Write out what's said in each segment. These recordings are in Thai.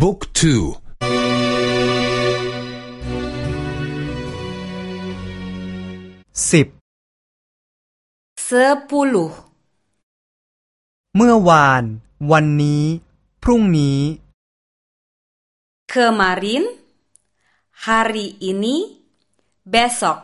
บุ๊กทูสิบ sepuluh เมื่อวาน วันนี้ พรุ่งนี้ kemarin hari ini besok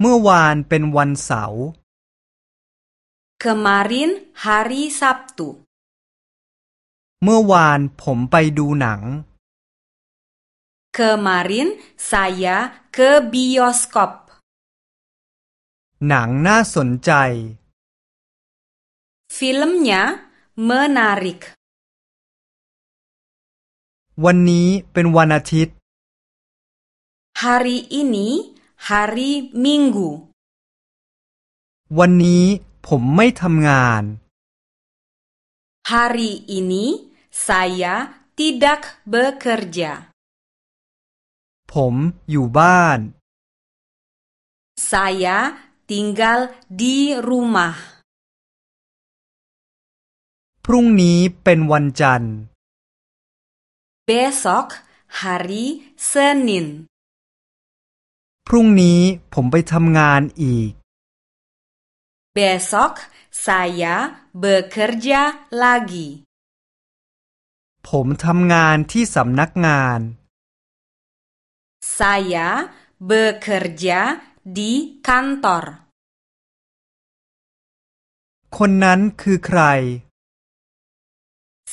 เมื่อวานเป็นวันเสาร์ kemarin hari Sabtu เมื่อวานผมไปดูหนัง kemarin saya ke bioskop หนังน่าสนใจ filmnya menarik วันนี้เป็นวันอาทิตย์ hari ini hari Minggu วันนี้ผมไม่ทำงาน hari ini saya tidak bekerja ผมอยู่บ้าน saya tinggal di rumah พรุ่งนี้เป็นวันจันทร์ besok hari Senin พรุ่งนี้ผมไปทำงานอีก besok saya bekerja lagi ผมทำงานที่สำนักงาน saya bekerja di kantor คนนั้นคือใคร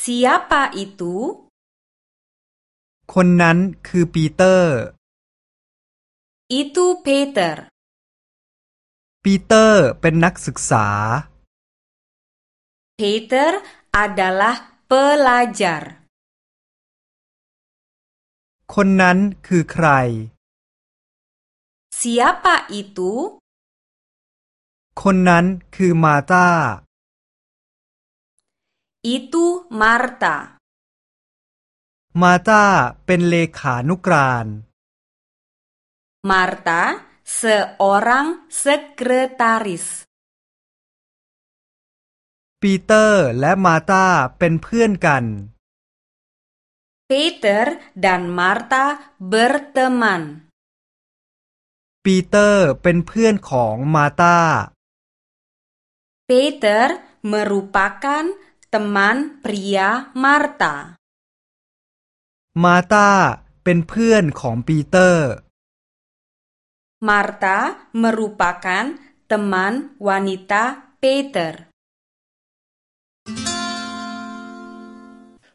siapa itu คนนั้นคือปีเตอร์ itu Peter ปีเตอร์เป็นนักศึกษา Peter adalah pelajar คนนั้นคือใคร siapa itu คนนั้นคือมาตา itu Marta มาตาเป็นเลขานุกราน Marta seorang sekretaris ปีเตอร์และมาตาเป็นเพื่อนกัน Peter dan Marta berteman ปีเตอร์เป็นเพื่อนของมาตา Peter merupakan teman pria Marta มาตาเป็นเพื่อนของปีเตอร์ Marta merupakan teman wanita Peter